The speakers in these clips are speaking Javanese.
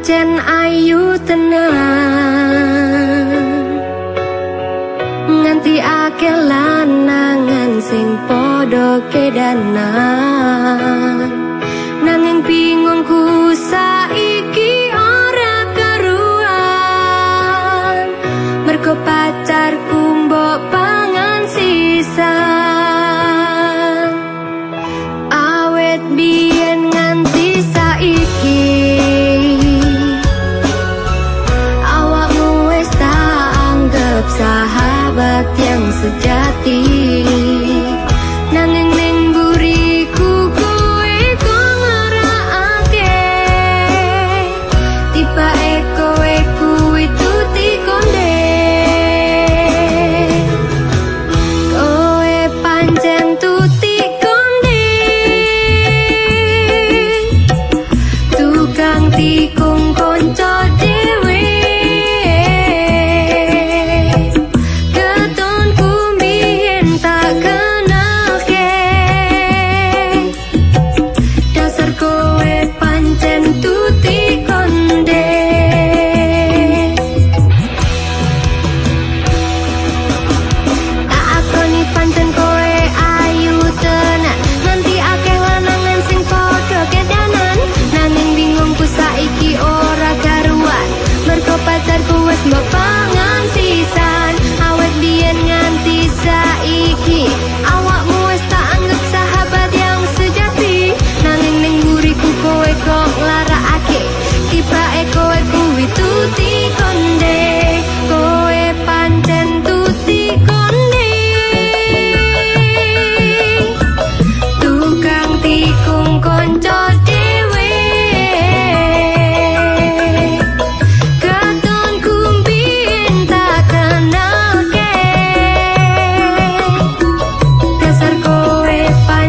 pancen ayu tenan nganti akeh lanangan sing padha kedanan. Nanging bingungku saiki sahabat yang sejati. Nanging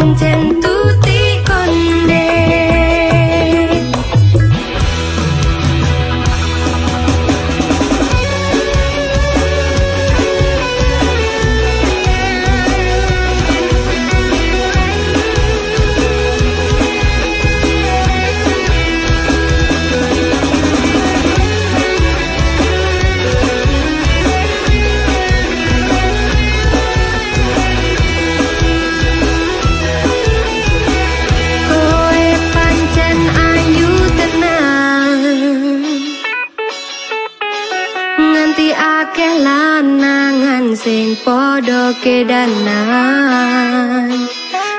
trên trên tôi sing padha kedanan.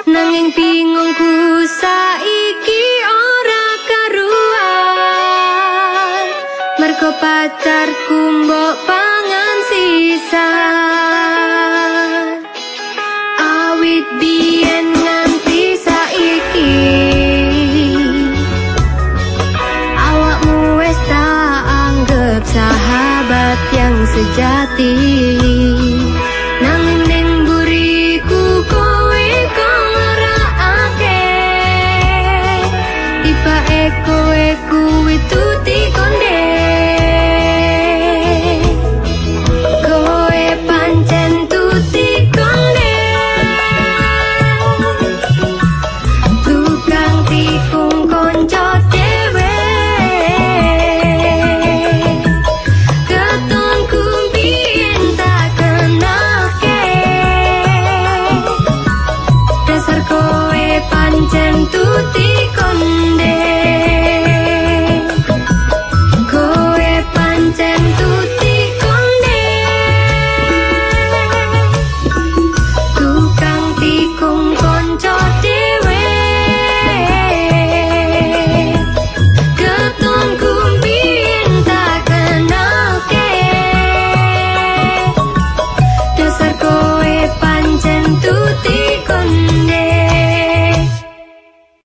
Nanging bingungku saiki ora karuan. Mergo pacarku mbok pangan sisan sejati. Nangin ning buriku kowe kongera ake Ipa kowe kuwi tuti tikon